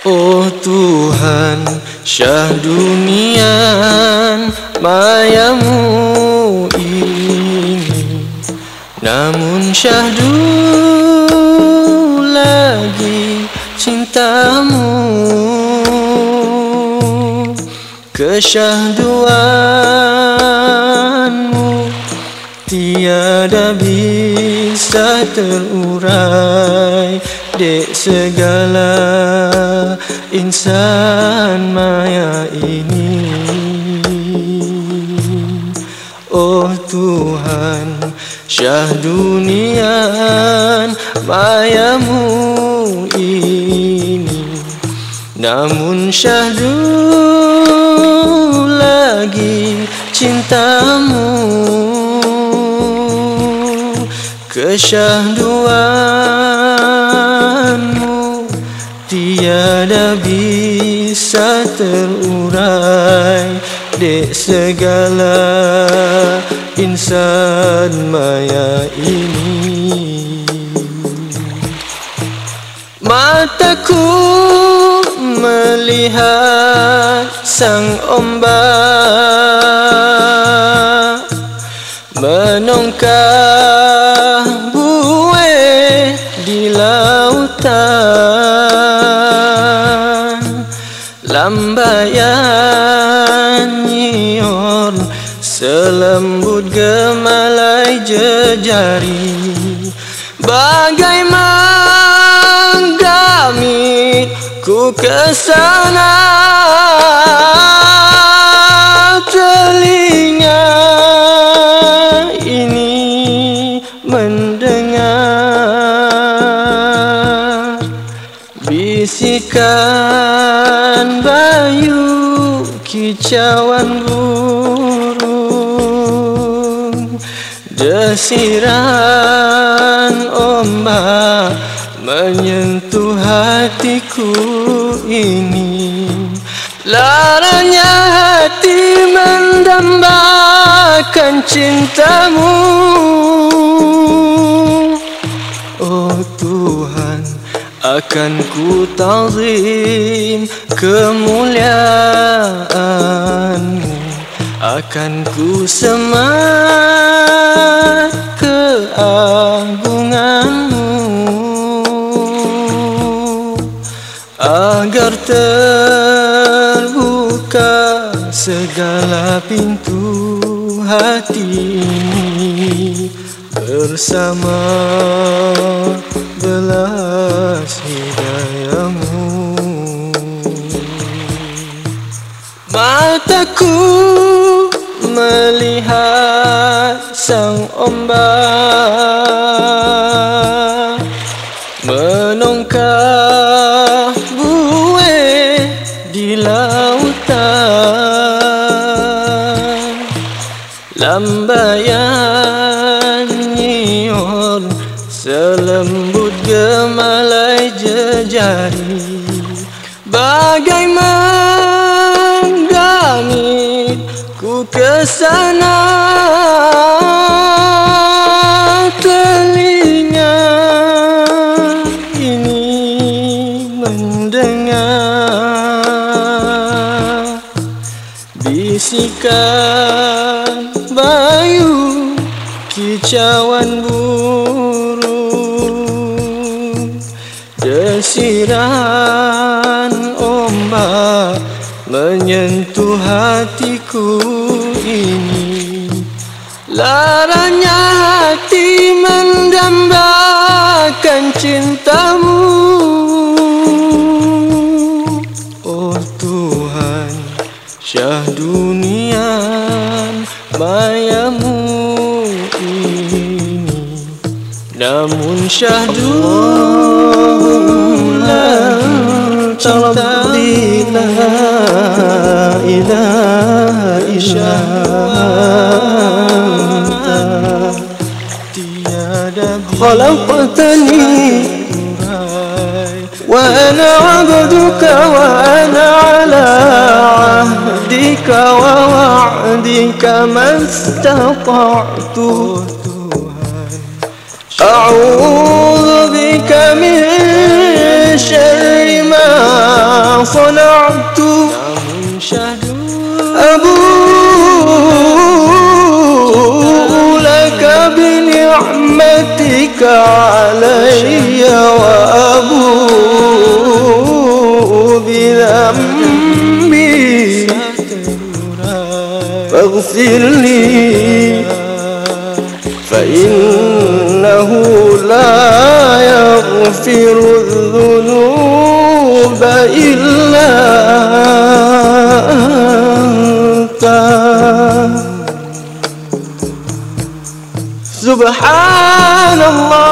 Oh Tuhan syahdunia mayamu ini Namun syahdu lagi cintamu. Kesyahduanmu tiada bisa terurai Dek segala insan maya ini. Oh Tuhan syahdunia mayamu ini. Namun syahdu lagi cintamu Kesyahduanmu tiada bisa terurai Dek segala insan maya ini. Mataku melihat sang ombak Menongkah Lambayan nyior selembut gemalai jejari. Bagaimana kami ku kesana telinga bisikan bayu kicauan burung desiran ombak menyentuh hatiku ini. Laranya hati mendambakan cintamu. Oh Tuhan akan ku tazim kemuliaanmu. Akan ku semat keagunganmu. Agar terbuka segala pintu hati ini bersama belas hidayamu. Mataku melihat sang ombak. Menongkah buih di lautan. Lambayan nyior selembut gemalai jejari. Bagaimana ku kesana? Telinga ini mendengar bisikan bayu kicauan burung desiran ombak menyentuh hatiku ini. Laranya hati mendambakan cintamu namun لا lan tardi la ilaha illa خلقتني وأنا عبدك وأنا على عهدك ووعدك ما استطعت. أعوذ بك من شر ما صنعت أبو لك بنعمتك علي وأبو بذنبي. فاغفر لي فإنه لا يغفر الذنوب إلا أنت. سبحان الله.